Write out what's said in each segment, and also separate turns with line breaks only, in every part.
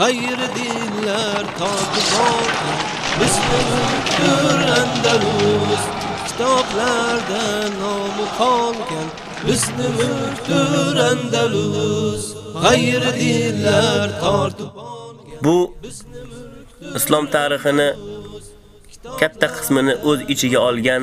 g'ayri dinlar totib borgan bizni mulkdir Andalus kitoblarda nomi qolgan bizni mulkdir Andalus. G'ayri dinlar tortib
Bu islom tarixini katta qismini o'z ichiga olgan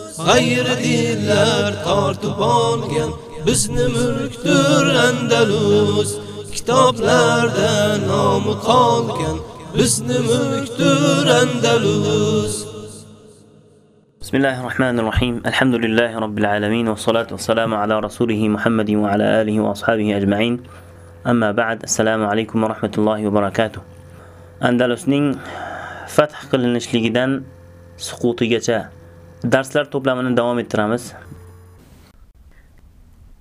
g'ayri dinlar tortib olgan bizni mulkdir Andalus. Kitoblarda nomi qolgan bizni mulkdir Andalus.
بسم الله الرحمن الرحيم الحمد لله رب العالمين والصلاة والسلام على رسوله محمد وعلى آله وأصحابه أجمعين أما بعد السلام عليكم ورحمة الله وبركاته أندلسنين فتح qilinishligidan suqutigacha darslar to'plamini davom ettiramiz.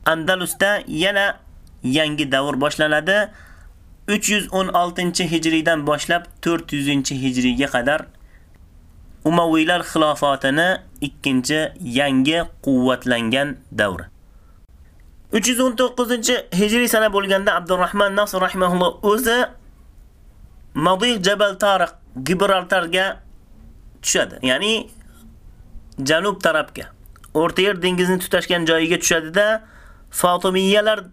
Andalusda yana yangi davr boshlanadi. 316-hijriydan boshlab 400-hijriyga qadar Umaviylar xilofatini ikkinchi yangi quvvatlangan davr. 319-hijriy sana bo'lganda Abdurrahman Nasr rahimahulloh o'zi Madiq Jabal Tariq Gibraltarga tushadi. Ya'ni janub tarafga, O'rta Yer dengizini tutashgan joyiga tushadi-da, Fatimiyalar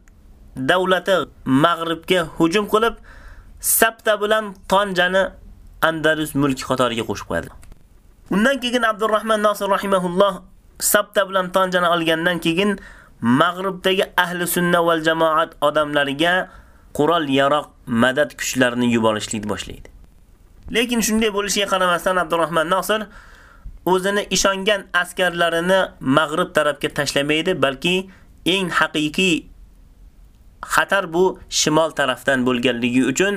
davlati mag'ribga hujum qilib, Sabta bilan Tonjani Andalus mulki qatoriga qo'shib qo'yadi. Undan keyin Abdurrahman Nasir rahimahulloh Sabta bilan Tonjani olgandan keyin Mag'ribdagi ahli sunna val jamoat odamlariga qurol yaroq madad kuchlarini yuborishlikni boshlaydi. Lekin shunday bo'lishiga qaramasdan Abdurrahman Nasir o'zini ishongan askarlarini Mag'rib tarafga tashlamaydi, balki eng haqiqiy xatar bu shimol tarafdan bo'lganligi uchun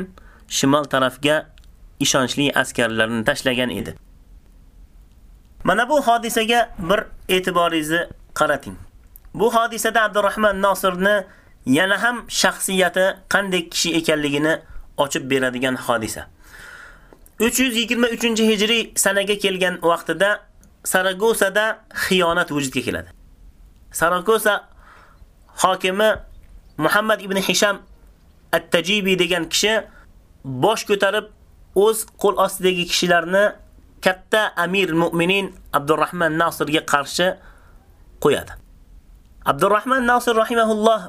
shimol tarafga ishonchli askarlarni tashlagan edi. Mana bu hodisaga bir e'tiboringizni qarating. Bu hodisada Abdurrahman Nosirni yana ham shaxsiyati qanday kishi ekanligini ochib beradigan hodisa. 323-hijriy sanaga kelgan vaqtida Saragosada xiyonat vujudga keladi. Saragosa hokimi Muhammad ibn Hisham At-Tajibi degan kishi bosh ko'tarib o'z qo'l ostidagi kishilarni katta amir mu'minin Abdurrahman Nasirga qarshi qo'yadi. Abdurrahman Nasir rahimahulloh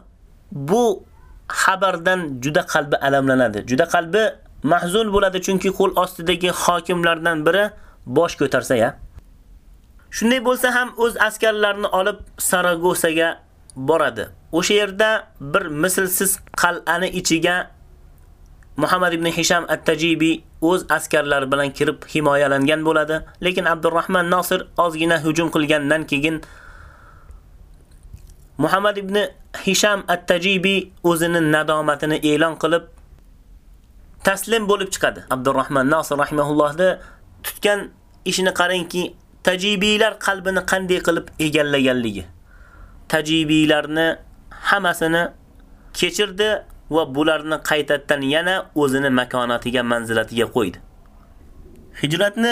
bu xabardan juda qalbi alamlanadi. Juda qalbi mahzun bo'ladi chunki qo'l ostidagi hokimlardan biri bosh ko'tarsa ya. Shunday bo'lsa ham o'z askarlarini olib Saragosaga boradi. O'sha yerda bir mislsiz qal'ani ichiga Muhammad ibn Hisham At-Tajibi o'z askarlari bilan kirib himoyalangan bo'ladi, lekin Abdurrahman Nasir ozgina hujum qilgandan keyin Muhammad ibn Hisham At-Tajibi o'zining nadomatini e'lon qilib taslim bo'lib chiqadi. Abdurrahman Nasir rahimahullohni tutgan ishini qarangki, tajibiylar qalbini qanday qilib egallaganligi. Tajibiylarni hammasini kechirdi va bularni qaytadan yana o'zini makonatiga, manzilatiga qo'ydi. Hijratni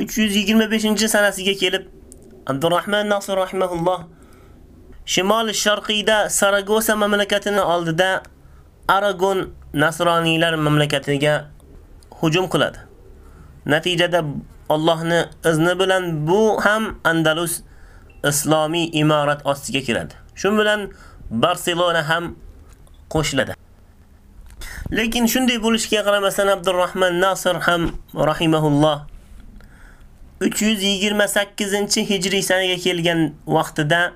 325-sanasiga kelib Abdurrahman Nasir rahimahulloh shimol sharqiyda Saragosa mamlakatini oldida Aragon nasroniylar mamlakatiga hujum qiladi. Natijada Allohni izni bilan bu ham Andalus islomiy imorat ostiga kiradi. Shu bilan Barselona ham qo'shiladi. Lekin shunday bo'lishiga qaramasdan Abdurrahman Nasir ham rahimahulloh 328-hijriy sanaga kelgan vaqtida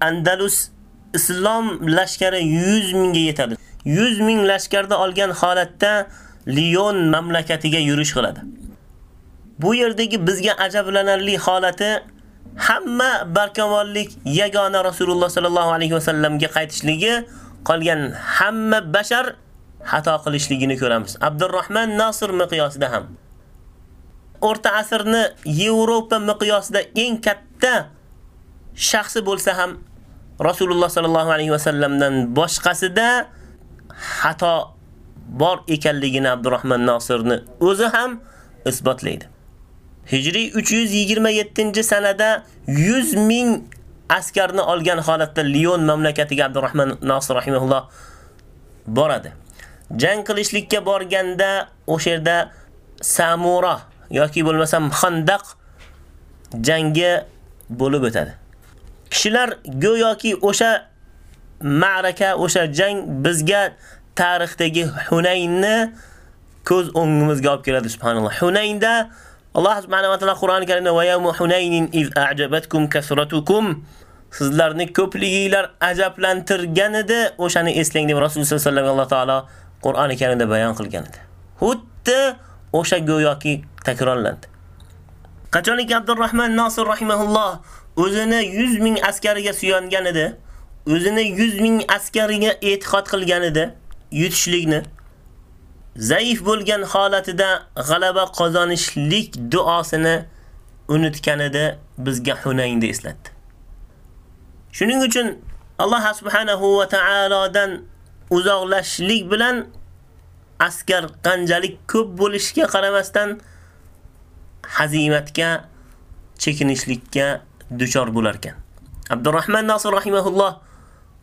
Andalus islom lashkari 100 mingga yetadi. 100 ming lashkarda olgan holatda Lyon mamlakatiga yurish qiladi. Bu yerdagi bizga ajablanarli holati hamma barkamollik yagona Rasululloh sallallohu alayhi vasallamga qaytishligi, qolgan hamma bashar xato qilishligini ko'ramiz. Abdurrahman Nasr miqyosida ham. O'rta asrni Yevropa miqyosida eng katta shaxsi bo'lsa ham Rasululloh sallallohu alayhi vasallamdan boshqasida xato bor ekanligini Abdurrahman Nosirni o'zi ham isbotlaydi. Hijriy 327-sanada 100 ming askarni olgan holatda Lion mamlakatiga Abdurrahman Nosir rahimahulloh boradi. Jang qilishlikka borganda o'sha yerda Samura yoki bo'lmasam Xandaq jangi bo'lib o'tadi. Kishilar go'yoki o'sha ma'raka, o'sha jang bizga tarixdagi Hunaynni ko'z o'ngimizga olib keladi subhanalloh. Hunaynda Alloh subhanahu va taolo Qur'oni Karimda va yawmu Hunaynin iz a'jabatkum kasratukum sizlarni ko'pliginglar ajablantirgan edi, o'shani eslang deb Rasululloh sollallohu alayhi vasallam Alloh taolo Qur'oni Karimda bayon qilgan edi. Xuddi o'sha go'yoki takrorlandi. Qachonki Abdurrahman Nosir rahimahulloh o'zini 100 ming askariga suyangan edi, o'zini 100 ming askariga e'tiqod qilganida yutishlikni zaif bo'lgan holatida g'alaba qozonishlik duosini unutganida bizga Hunaynda eslatdi. Shuning uchun Alloh subhanahu va taolodan uzoqlashishlik bilan askar qanchalik ko'p bo'lishiga qaramasdan hazimatga chekinishlikka duchor bo'lar ekan. Abdurrahman Nasir rahimahulloh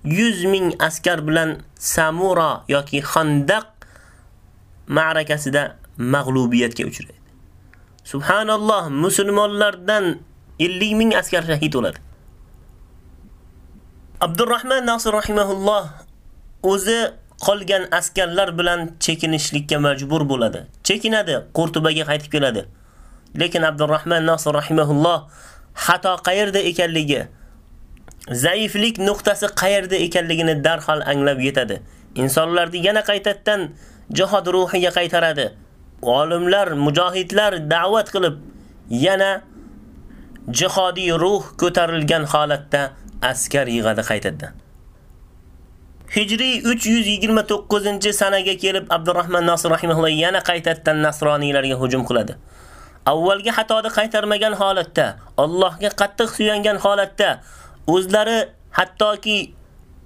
100 ming askar bilan Samura yoki Xandaq ma'rakasida mag'lubiyatga uchraydi. Subhanalloh, musulmonlardan 50 ming askar shahid bo'ladi. Abdurrahman Nasir rahimahulloh o'zi qolgan askarlar bilan chekinishlikka majbur bo'ladi. Chekinadi, Qurtubaga qaytib keladi. Lekin Abdurrahman Nasir rahimahulloh xato qayerda ekanligi, zaiflik nuqtasi qayerda ekanligini darhol anglab yetadi. Insonlarni yana qaytadan jihad ruhiga qaytaradi. Olimlar, mujohidlar da'vat qilib yana jihodiy ruh ko'tarilgan holatda askar yig'adi qaytadan. Hijriy 329-sanaga kelib Abdurrahman Nasr rahimahulloh yana qaytadan nasroniylarga hujum qiladi. Avvalgi xatoni qaytarmagan holatda, Allohga qattiq suyangan holatda, o'zlari hattoki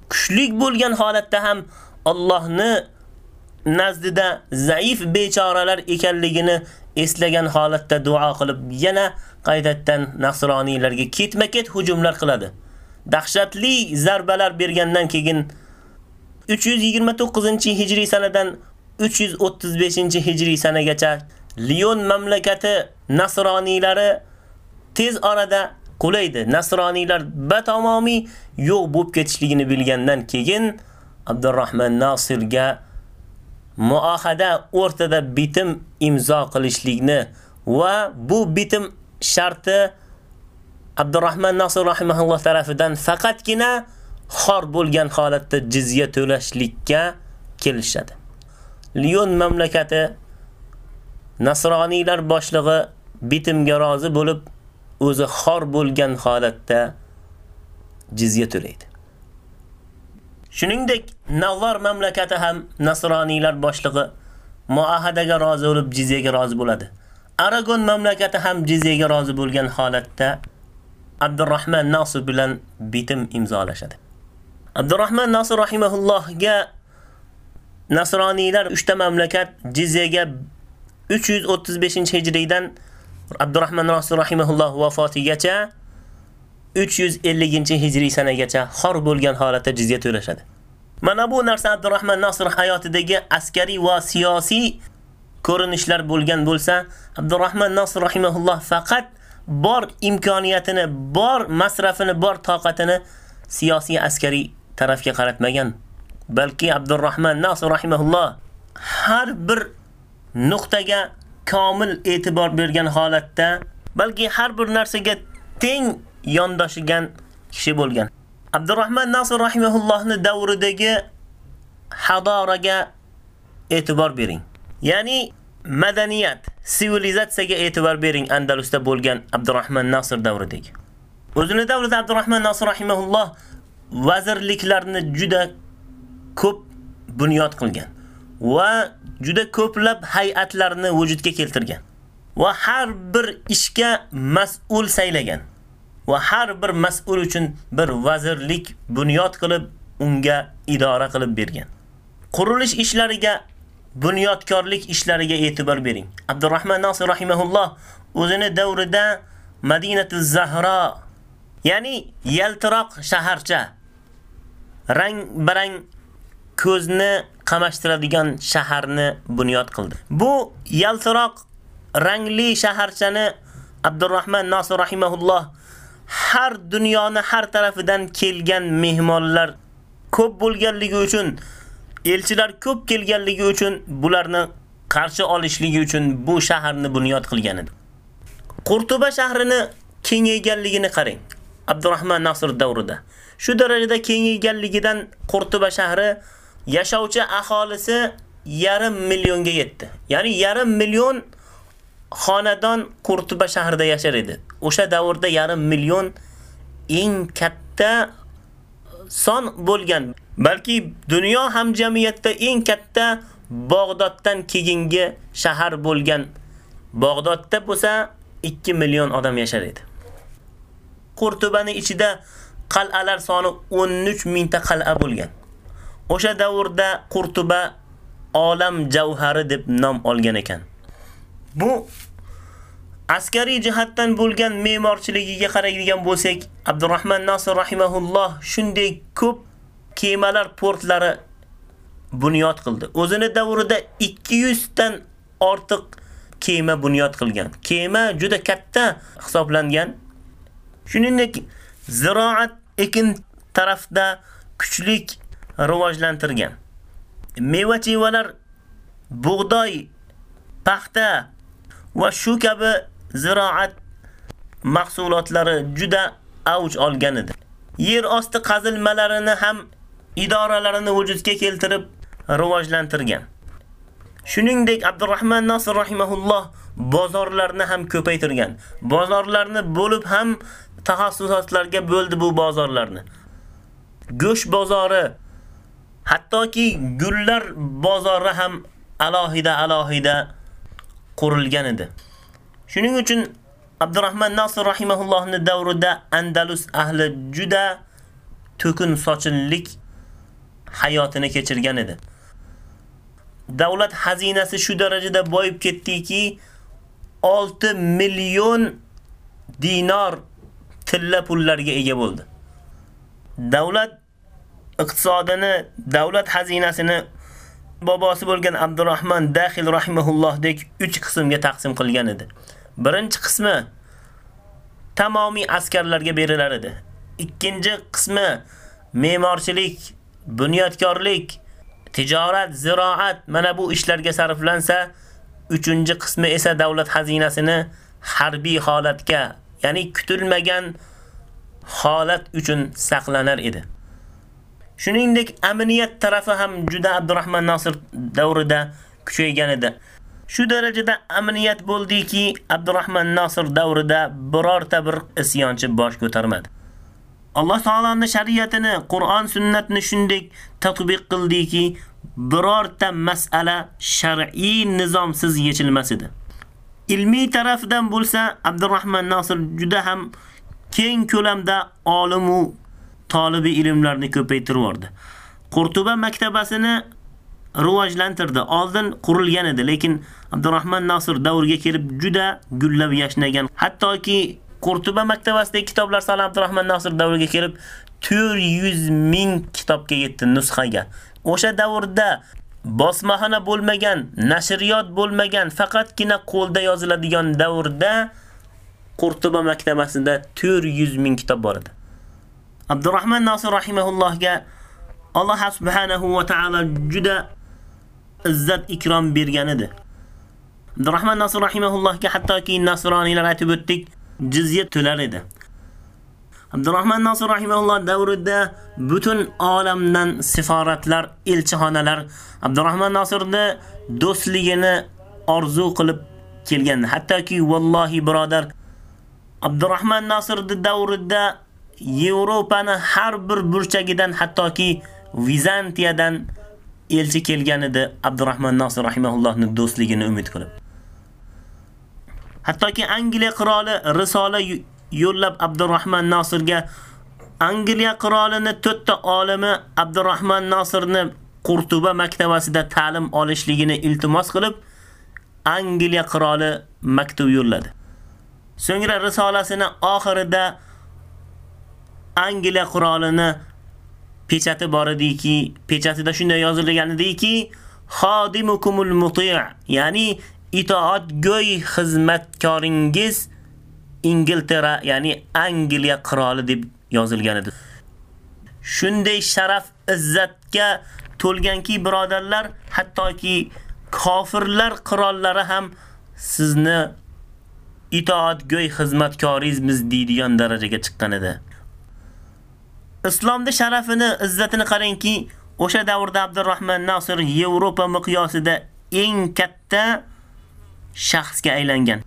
kuchlik bo'lgan holatda ham Allohni nazdida zaif bechoralar ekanligini eslagan holatda duo qilib yana qaytadan nasroniylarga ketma-ket hujumlar qiladi. Dahshatli zarbalar bergandan keyin 329-hijriy sanadan 335-hijriy sanagacha Lion mamlakati nasroniylari tez orada qulaydi. Nasroniylar batamomiy yo'q bo'lib ketishligini bilgandan keyin Abdurrahman Nasirga muohada o'rtada bitim imzo qilishlikni va bu bitim sharti Abdurrahman Nasir rahimahulloh tarafidan faqatgina xor bo'lgan holatda jizya to'lashlikka kelishadi. Lion mamlakati nasroniylar boshlig'i bitimga rozi bo'lib, o'zi xor bo'lgan holatda jizya to'laydi. Shuningdek, Navvar mamlakati ham nasroniylar boshlig'i muahadaga rozi bo'lib, jizyaga rozi bo'ladi. Aragon mamlakati ham jizyaga rozi bo'lgan holatda Abdurrahman Nasir bilan bitim imzolashadi. Abdurrahman Nasir rahimahullohga nasroniylar 3 ta mamlakat jizyaga 335-hijriydan Abdurrahman Rasul rahimahulloh vafotigacha 350-hijriy sanagacha xor bo'lgan holatda jizya to'lashadi. Mana bu narsa Abdurrahman Nasr hayotidagi askariy va siyosiy ko'rinishlar bo'lgan bo'lsa, Abdurrahman Nasr rahimahulloh faqat bor imkoniyatini, bor masrafini, bor toqatini siyosiy askariy tarafga qaratmagan. Balki Abdurrahman Nasr rahimahulloh har bir nuqtaga komil e'tibor bergan holatda, balki har bir narsaga teng yondoshigan kishi bo'lgan. Abdurrahman Nasir rahimahullohni davridagi hadoraga e'tibor bering. Ya'ni madaniyat, sivilizatsiyaga e'tibor bering Andalusda bo'lgan Abdurrahman Nasir davridagi. O'zini davrida Abdurrahman Nasir rahimahulloh vazirliklarni juda ko'p bunyod qilgan. Va juda ko'plab hay'atlarni vujudga keltirgan va har bir ishga mas'ul saylagan va har bir mas'ul uchun bir vazirlik bunyod qilib unga idora qilib bergan. Qurilish ishlariga bunyodkorlik ishlariga e'tibor bering. Abdurrahman Nasir rahimahulloh o'zini davrida Madinatuz Zahra, ya'ni yaltiroq shaharcha, rang-barang ko'zni qamashtiradigan shaharni bunyod qildi. Bu yaltiroq rangli shaharchani Abdurrahman Nosir rahimahulloh har dunyoni har tarafidan kelgan mehmonlar ko'p bo'lganligi uchun, elchilar ko'p kelganligi uchun bularni qarshi olishligi uchun bu shaharni bunyod qilgan edi. Qurtuba shahrini kengayganligini qarang. Abdurrahman Nasir davrida. Shu darajada kengayganligidan Qurtuba shahri yashovchi aholisi yarim millionga yetdi. Ya'ni yarim million xonadon Qurtuba shahrida yashar edi. O'sha davrda yarim million eng katta son bo'lgan, balki dunyo hamjamiyatida eng katta Bag'doddan keyingi shahar bo'lgan. Bag'dodda bo'lsa 2 million odam yashar edi. Qurtubani ichida qal'alar soni 13 mingta qal'a bo'lgan. O'sha davrda Qurtuba olam javhari deb nom olgan ekan. Bu askariy jihatdan bo'lgan me'morchiligiga qaraydigan bo'lsak, Abdurrahman Nasir rahimahulloh shunday ko'p kemalar portlari bunyod qildi. O'zini davrida 200 dan ortiq kema bunyod qilgan. Kema juda katta hisoblangan. Shuningdek, ziroat ekin tarafda kuchlik rivojlantirgan. Meva-chevalar, bug'doy, paxta va shu kabi ziroat mahsulotlari juda avj olgan edi. Yer osti qazilmalarini ham idoralarini vujudga keltirib rivojlantirgan. Shuningdek Abdurrahman Nasir rahimahulloh bozorlarni ham ko'paytirgan. Bozorlarni bo'lib ham taxassusotlarga bo'ldi bu bozorlarni. Go'sht bozori, hattoki gullar bozori ham alohida alohida qurilgan edi. Shuning uchun Abdurrahman Nasr rahimahullohning davrida Andalus ahli juda to'kin sochinlik hayotini kechirgan edi. Davlat xazinasi shu darajada boyib ketdiki, 6 million dinar tilla pullarga ega bo'ldi. Davlat iqtisodini, davlat xazinasini bobosi bo'lgan Abdurrahman Daxil rahimahullohdek 3 qismga taqsim qilgan edi. Birinchi qismi tamomiy askarlarga berilar edi. Ikkinchi qismi me'morchilik, bunyodkorlik, tijorat, ziroat mana bu ishlarga sarflansa, uchinchi qismi esa davlat xazinasini harbiy holatga, ya'ni kutilmagan holat uchun saqlanar edi. Shuningdek, amniyat tarafi ham juda Abdurrahman Nasir davrida kuchaygan edi. Shu darajada amniyat bo'ldiki, Abdurrahman Nasir davrida birorta bir isyonchi bosh ko'tarmadi. Alloh taolaning shariatini, Qur'on sunnatni shunday tatbiq qildiki, birorta masala shar'iy nizomsiz yechilmas edi. Ilmiy tarafdan bo'lsa, Abdurrahman Nasir juda ham keng ko'lamda olim u tolibi ilmlarni ko'paytirib Qurtuba maktabasini rivojlantirdi. Oldin qurilgan edi, lekin Abdurrahman Nosir davriga kelib juda gullab yashnagan. Hattoki Qurtuba maktabasidagi kitoblar Salam Abdurrahman Nosir davriga kelib 400 ming kitobga yetdi nusxaga. O'sha davrda bosmaxona bo'lmagan, nashriyot bo'lmagan, faqatgina qo'lda yoziladigan davrda Qurtuba maktabasida 400 ming kitob bor edi. Abdurrahman Nosir rahimahullohga Alloh subhanahu va taolo juda izzat ikrom bergan edi. Abdurrahman Nosir rahimahullohga hattoki nasroniylar aytib o'tdik, jizya to'lar edi. Abdurrahman Nosir rahimahulloh davrida butun olamdan siforatlar, elchixonalar Abdurrahman Nosirni do'stligini orzu qilib kelgan. Hattoki vallohi birodar Abdurrahman Nosirning davrida Yevropani har bir burchagidan hattoki Vizantiyadan elchi kelgan edi Abdurrahman Nosir rahimahullohning do'stligini umid qilib. Hattoki Angliya qiroli risola yo'llab Abdurrahman Nosirga Angliya qirolini 4 ta olimi Abdurrahman Nosirni Qurtuba maktabasida ta'lim olishligini iltimos qilib, Angliya qiroli maktub yo'lladi. So'ngra risolasini oxirida Angliya qirolini pechati bor ediki, pechatida shunday yozilgan ediki, xodimukumul muti', ya'ni itoatgo'y xizmatkoringiz Ingiltera, ya'ni Angliya qiroli deb yozilgan edi. Shunday sharaf, izzatga to'lganki birodarlar, hattoki kofirlar qirollari ham sizni itoatgo'y xizmatkoringizmiz deydigan darajaga chiqqan edi. Islomda sharafini, izzatini qarangki, o'sha davrda Abdurrahman Nasir Yevropa miqyosida eng katta shaxsga aylangan.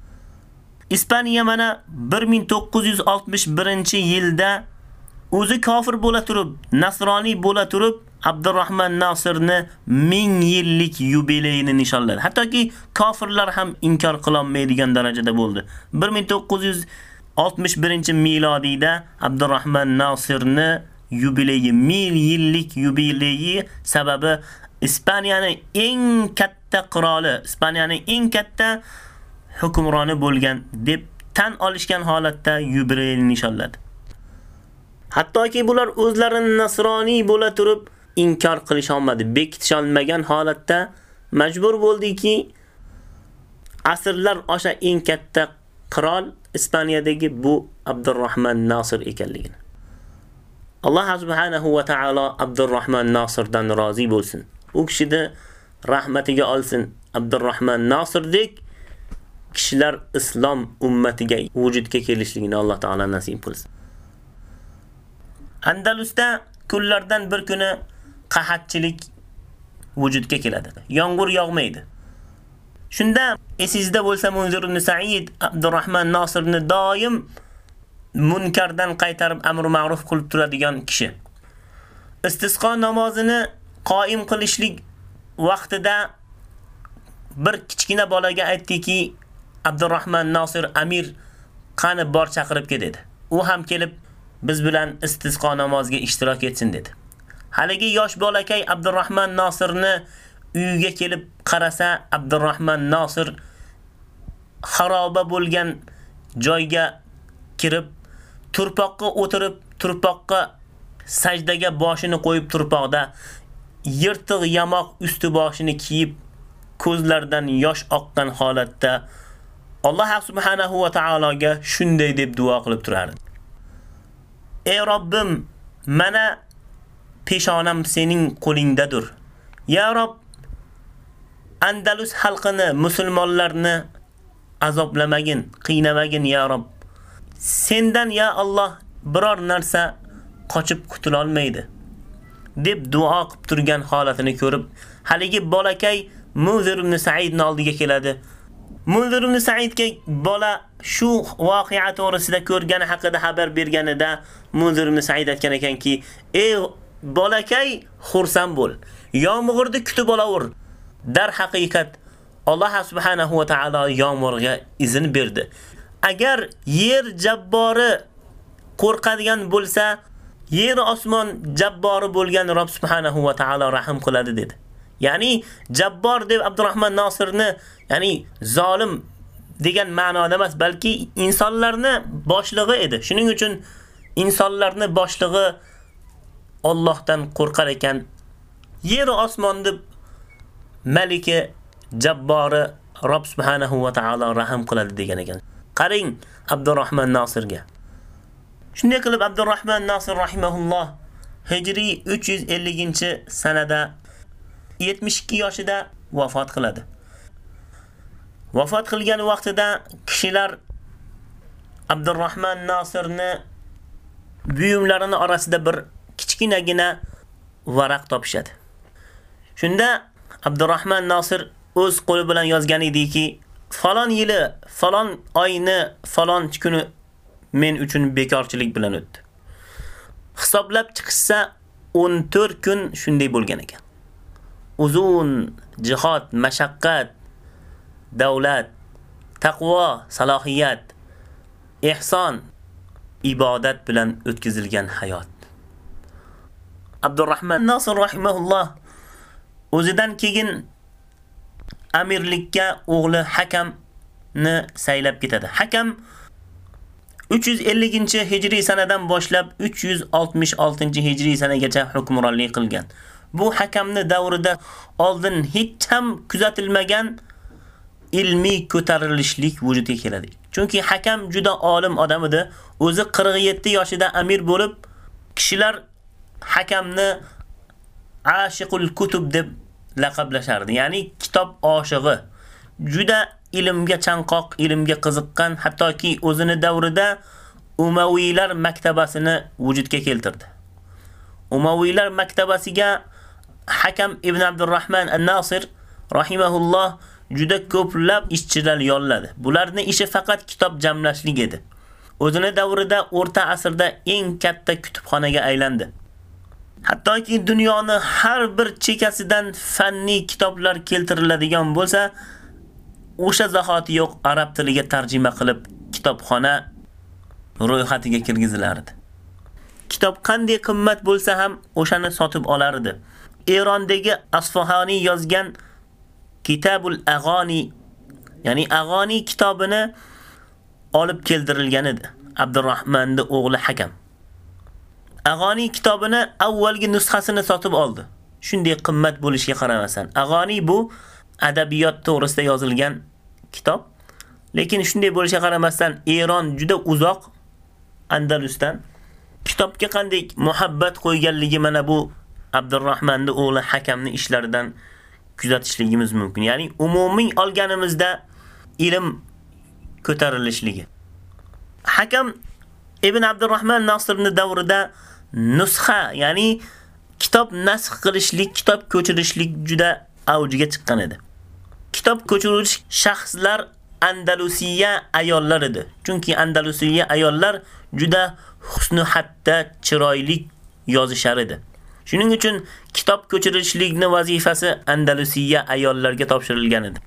Ispaniya mana 1961-yilda o'zi kofir bo'la turib, nasroniy bo'la turib, Abdurrahman Nasirni 1000 yillik yubileyini nishonladi. Hattoki kofirlar ham inkor qila olmaydigan darajada bo'ldi. 1900 61 milodiyda Abdurrahman Nasirni yubileyi mil yillik yubileyi sababi Ispaniyaning eng katta qiroli, Ispaniyaning eng katta hukmroni bo'lgan deb tan olishgan holatda yubileyni nishonladi. Hattoki bular o'zlarini nasroniy bo'la turib inkor qilish olmadi, bekitisholmagan holatda majbur bo'ldiki, asrlar osha eng katta qirol Ispaniyadagi bu Abdurrahman Nasir ekanligini. Alloh subhanahu va taolo Abdurrahman Nasirdan rozi bo'lsin. U kishida rahmatiga olsin. Abdurrahman Nasirdek kishilar islom ummatiga vujudga kelishligini Alloh taolo nasib qilsin. Andalusda kunlardan bir kuni qahatchilik vujudga keladi. Yomg'ir yog'maydi. Shunda esingizda bo'lsa Munzir ibn Sa'id Abdurrahman Nosirni doim munkardan qaytarib amr ma'ruf qilib turadigan kishi. Istisqo namozini qoim qilishlik vaqtida bir kichkina bolaga aytdiki, Abdurrahman Nosir Amir qani bor chaqirib kel dedi. U ham kelib biz bilan istisqo namoziga ishtirok etsin dedi. Haligi yosh bolakay Abdurrahman Nosirni uyiga kelib qarasa, Abdurrahman Nosir xaroba bo'lgan joyga kirib, turpoqqa o'tirib, turpoqqa sajdaga boshini qo'yib turpoqda yirtiq yamoq usti boshini kiyib, ko'zlardan yosh oqqan holatda Alloh subhanahu va taologa shunday deb duo qilib turardi. Ey Robbim, mana peshonam sening qo'lingdadir. Ya Rob, Andalus xalqini, musulmonlarni azoblamagin, qiynamagin ya Rob. Sendan ya Alloh biror narsa qochib qutula olmaydi. deb duo qilib turgan holatini ko'rib, haligi bolakay Munzir ibn Saidni oldiga keladi. Munzir ibn Sa'idga bola shu voqea to'g'risida ko'rgani haqida xabar berganida Munzir ibn Sa'id aytgan ekanki, "Ey bolakay, xursand bo'l. Yomg'irni kutib olaver." Dar haqiqat Alloh subhanahu va taolo yomg'irga izin berdi. Agar yer jabbori qo'rqadigan bo'lsa, yer osmon jabbori bo'lgan Rob subhanahu va taolo rahim qiladi dedi. Ya'ni jabbor deb Abdurrahman Nosirni, ya'ni zolim degan ma'noda emas, balki insonlarni boshlig'i edi. Shuning uchun insonlarni boshlig'i Allohdan qo'rqar ekan. Yer osmon deb maliki jabbori Rob subhanahu va taolo rahim qiladi degan ekan. Qarang Abdurrahman Nosirga. Shunday qilib Abdurrahman Nosir rahimahulloh Hijriy 350-sanada 72 yoshida vafot qiladi. Vafot qilgan vaqtida kishilar Abdurrahman Nosirni buyumlarini orasida bir kichkinagina varaq topishadi. Shunda Abdurrahman Nosir o'z qo'li bilan yozgan ediki, falon yili, falon oyni, falon kuni men uchun bekorchilik bilan o'tdi. Hisoblab chiqsa 14 kun shunday bo'lgan ekan. uzun jihad, mashaqqat, davlat, taqvo, salohiyat, ihson, ibodat bilan o'tkazilgan hayot. Abdurrahman Nasr rahimahulloh o'zidan keyin amirlikka o'g'li Hakamni saylab ketadi. Hakam 350-hijriy sanadan boshlab 366-hijriy sanagacha hukmronlik qilgan. Bu hakamni davrida oldin hech ham kuzatilmagan ilmiy ko'tarilishlik vujudga keladi. Chunki hakam juda olim odam edi. O'zi 47 yoshida amir bo'lib, kishilar hakamni ashiqul kutub deb laqablashardi. Ya'ni kitob oshig'i. Juda ilmga chanqoq, ilmga qiziqqan, hattoki o'zini davrida Umaviylar maktabasini vujudga keltirdi. Umaviylar maktabasiga Hakam ibn Abdurrahman an-Nasir rahimahulloh juda ko'plab ishchilar yolladi. Bularning ishi faqat kitob jamlashlik edi. O'zini davrida o'rta asrda eng katta kutubxonaga aylandi. Hattoki dunyoni har bir chekasidan fanniy kitoblar keltiriladigan bo'lsa, o'sha zahoti yo'q arab tiliga tarjima qilib kitobxona ro'yxatiga kirgizilardi. Kitob qanday qimmat bo'lsa ham o'shani sotib olardi. Erondagi Asfahoniy yozgan Kitabul Ag'oni, ya'ni Ag'oni kitobini olib keltirilgan edi. Abdurrahmonning o'g'li Hakam. Ag'oni kitobini avvalgi nusxasini sotib oldi. Shunday qimmat bo'lishiga qaramasdan. Ag'oni bu adabiyot to'g'risida yozilgan kitob. Lekin shunday bo'lishiga qaramasdan Eron juda uzoq Andalusdan kitobga qanday muhabbat qo'yganligi mana bu Abdurrahmonni o'g'li Hakamning ishlaridan kuzatishligimiz mumkin. Ya'ni umumiy olganimizda ilm ko'tarilishligi. Hakam Ibn Abdurrahman Nasrning davrida nusxa, ya'ni kitob nasx qilishlik, kitob ko'chirishlik juda avjiga chiqqan edi. Kitob ko'chiruvchi shaxslar Andalusiya ayollar edi. Chunki Andalusiya ayollar juda husnu hatta chiroyli yozishar edi. Shuning uchun kitob ko'chirishlikni vazifasi Andalusiya ayollarga topshirilgan edi.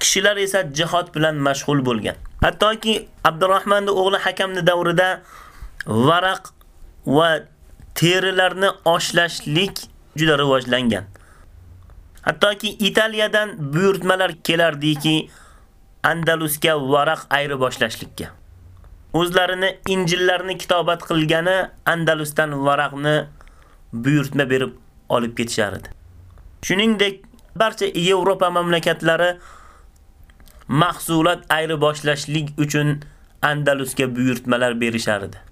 Kishilar esa jihod bilan mashg'ul bo'lgan. Hattoki Abdurrahmonning o'g'li Hakamning davrida varaq va terilarni oshlashlik juda rivojlangan. Hattoki Italiyadan buyurtmalar kelardiki, Andalusga varaq ayri boshlashlikka. O'zlarini injillarni kitobat qilgani Andalusdan varaqni buyurtma berib olib ketishardi. Shuningdek, barcha Yevropa mamlakatlari mahsulot ayri boshlashlik uchun Andalusga buyurtmalar berishardi.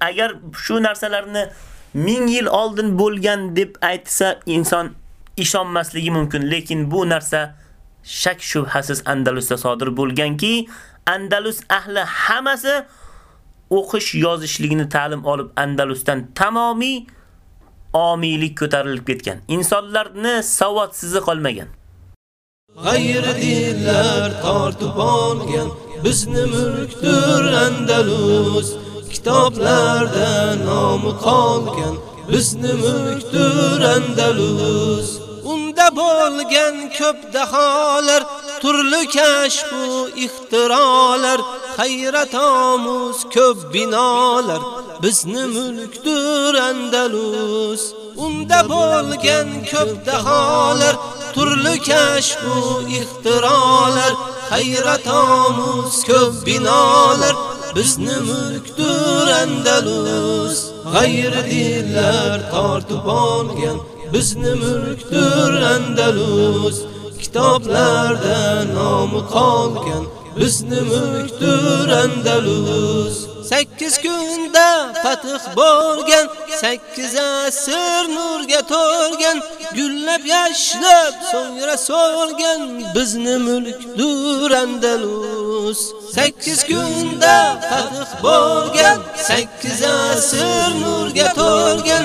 Agar shu narsalarni 1000 yil oldin bo'lgan deb aytsa, inson ishonmasligi mumkin, lekin bu narsa shak shubhasiz Andalusda sodir bo'lganki, Andalus ahli hammasi o'qish yozishligini ta'lim olib Andalusdan tamomiy omiylik ko'tarilib ketgan. Insonlarni savodsizi qolmagan.
G'ayri dinlar tortib olgan bizni mulkdir Andalus. Kitoblarda nomi qolgan bizni mulkdir Andalus. Unda bo'lgan ko'p daholar, turli kashf va ixtirolar, hayrat omuz ko'p binolar, bizni mulkdir Andalus. Unda bo'lgan ko'p daholar, turli kashf va ixtirolar, hayrat omuz ko'p binolar, bizni mulkdir Andalus. G'ayri dinlar tortib olgan bizni mulkdir Andalus. Kitoblarda nomi qolgan bizni mulkdir Andalus. 8 kunda fath bo'lgan, 8 asr nurga to'lgan, gullab yashnab so'ngra so'lgan bizni mulk durandalus. 8 kunda fath bo'lgan, 8 asr nurga to'lgan,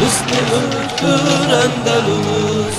Bizni mulkdir Andalus